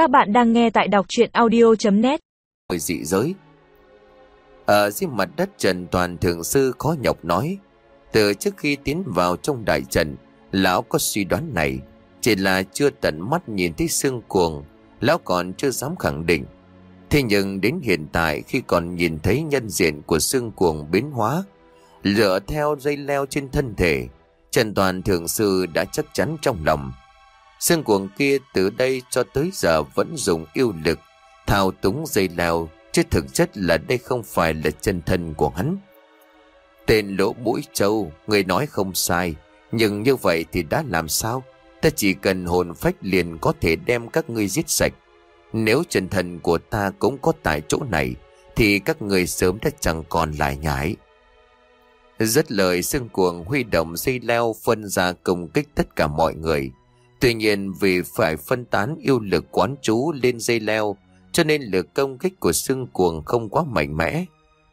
Các bạn đang nghe tại đọc chuyện audio.net Hồi dị giới. Ở dưới mặt đất Trần Toàn Thượng Sư khó nhọc nói, Từ trước khi tiến vào trong đại trần Lão có suy đoán này, Chỉ là chưa tận mắt nhìn thấy xương cuồng, Lão còn chưa dám khẳng định. Thế nhưng đến hiện tại khi còn nhìn thấy nhân diện của xương cuồng biến hóa Lựa theo dây leo trên thân thể, Trần Toàn Thượng Sư đã chắc chắn trong lòng. Xương cuồng kia từ đây cho tới giờ vẫn dùng yêu lực thao túng dây leo chứ thực chất là đây không phải là chân thân của hắn. Tên lỗ mũi trâu, người nói không sai, nhưng như vậy thì đã làm sao? Ta chỉ cần hồn phách liền có thể đem các ngươi giết sạch. Nếu chân thân của ta cũng có tại chỗ này, thì các người sớm đã chẳng còn lại nhái. Rất lời xương cuồng huy động dây leo phân ra công kích tất cả mọi người. Tuy nhiên vì phải phân tán yêu lực quán chú lên dây leo, cho nên lực công kích của xương cuồng không quá mạnh mẽ.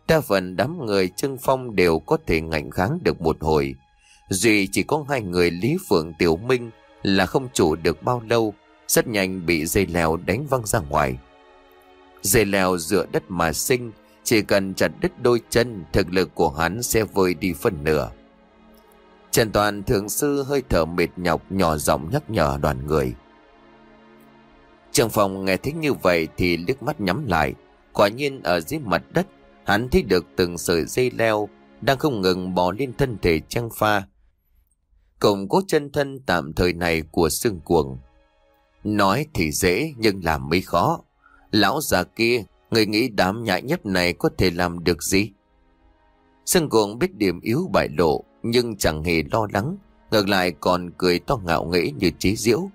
Đa phần đám người chân phong đều có thể ngạnh kháng được một hồi. Duy chỉ có hai người Lý Phượng Tiểu Minh là không chủ được bao lâu, rất nhanh bị dây leo đánh văng ra ngoài. Dây leo dựa đất mà sinh, chỉ cần chặt đứt đôi chân, thực lực của hắn sẽ vơi đi phần nửa. Trần Toàn thượng sư hơi thở mệt nhọc nhỏ giọng nhắc nhở đoàn người. Trường phòng nghe thấy như vậy thì liếc mắt nhắm lại. Quả nhiên ở dưới mặt đất, hắn thấy được từng sợi dây leo đang không ngừng bò lên thân thể trang pha. Cùng cố chân thân tạm thời này của xương cuồng. Nói thì dễ nhưng làm mới khó. Lão già kia, người nghĩ đám nhại nhấp này có thể làm được gì? Xương cuồng biết điểm yếu bại lộ, nhưng chẳng hề lo lắng, ngược lại còn cười to ngạo nghễ như chế diễu.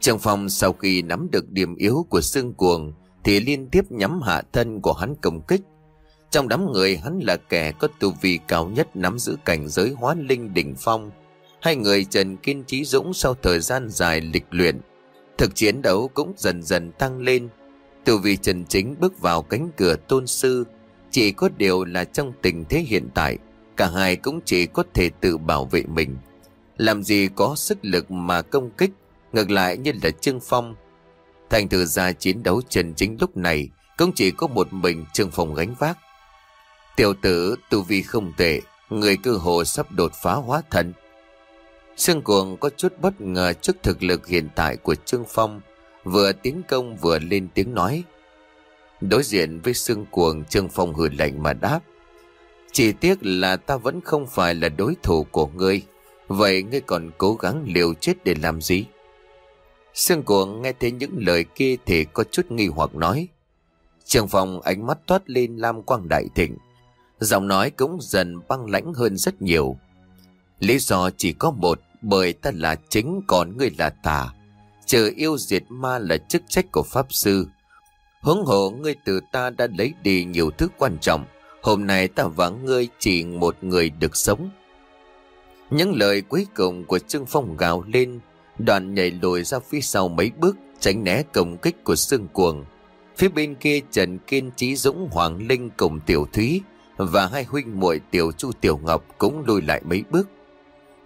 Trong phòng sau khi nắm được điểm yếu của xương cuồng thì liên tiếp nhắm hạ thân của hắn công kích. Trong đám người hắn là kẻ có tu vi cao nhất nắm giữ cảnh giới hóa linh đỉnh phong. Hai người Trần Kiên Trí Dũng sau thời gian dài lịch luyện, thực chiến đấu cũng dần dần tăng lên. Tu vi Trần Chính bước vào cánh cửa tôn sư, chỉ có điều là trong tình thế hiện tại, Cả hai cũng chỉ có thể tự bảo vệ mình. Làm gì có sức lực mà công kích, ngược lại như là Trương Phong. Thành thử ra chiến đấu chân chính lúc này cũng chỉ có một mình Trương Phong gánh vác. Tiểu tử tu vi không tệ, người cơ hồ sắp đột phá hóa thần. Sương Cuồng có chút bất ngờ trước thực lực hiện tại của Trương Phong, vừa tiến công vừa lên tiếng nói. Đối diện với Sương Cuồng, Trương Phong hừ lạnh mà đáp. Chỉ tiếc là ta vẫn không phải là đối thủ của ngươi. Vậy ngươi còn cố gắng liều chết để làm gì? Sương cuồng nghe thấy những lời kia thì có chút nghi hoặc nói. Trường phòng ánh mắt toát lên lam quang đại thịnh. Giọng nói cũng dần băng lãnh hơn rất nhiều. Lý do chỉ có một, bởi ta là chính còn ngươi là tà. Chờ yêu diệt ma là chức trách của Pháp Sư. Hướng hộ ngươi từ ta đã lấy đi nhiều thứ quan trọng. Hôm nay ta vắng ngươi chỉ một người được sống. Những lời cuối cùng của Trương Phong gào lên, đoàn nhảy lùi ra phía sau mấy bước, tránh né công kích của Sương Cuồng. Phía bên kia Trần Kiên Trí Dũng Hoàng Linh cùng Tiểu Thúy và hai huynh muội Tiểu Chu Tiểu Ngọc cũng lùi lại mấy bước.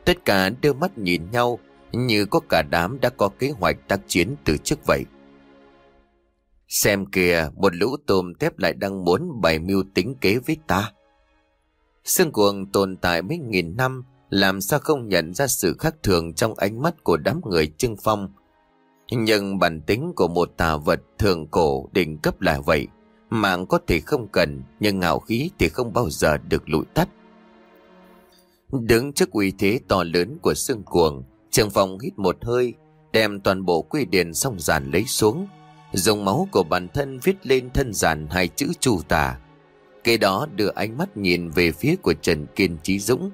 Tất cả đưa mắt nhìn nhau như có cả đám đã có kế hoạch tác chiến từ trước vậy. Xem kìa, một lũ tôm tép lại đang muốn bày mưu tính kế với ta. Sương cuồng tồn tại mấy nghìn năm, làm sao không nhận ra sự khác thường trong ánh mắt của đám người trưng phong. Nhưng bản tính của một tà vật thường cổ đỉnh cấp là vậy. Mạng có thể không cần, nhưng ngạo khí thì không bao giờ được lụi tắt. Đứng trước uy thế to lớn của sương cuồng, Trường Phong hít một hơi, đem toàn bộ quy điển song giản lấy xuống, dùng máu của bản thân viết lên thân giản hai chữ chu tà. Kế đó đưa ánh mắt nhìn về phía của Trần Kiên Trí Dũng.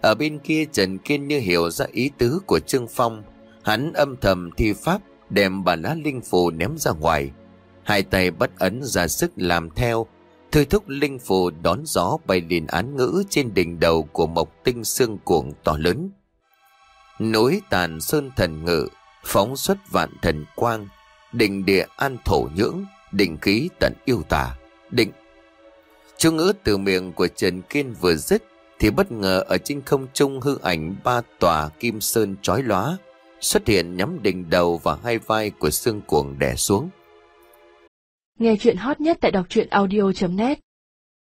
Ở bên kia Trần Kiên như hiểu ra ý tứ của Trương Phong, hắn âm thầm thi pháp đem bà lá linh phù ném ra ngoài. Hai tay bắt ấn ra sức làm theo, thôi thúc linh phù đón gió bay liền án ngữ trên đỉnh đầu của mộc tinh xương cuồng to lớn. Núi tàn sơn thần ngự, phóng xuất vạn thần quang, định địa an thổ nhưỡng, định khí tận yêu tà, định. Chú ngữ từ miệng của Trần Kiên vừa dứt thì bất ngờ ở trên không trung hư ảnh ba tòa kim sơn chói lóa, xuất hiện nhắm đỉnh đầu và hai vai của xương cuồng đè xuống. Nghe chuyện hot nhất tại đọc truyện audio.net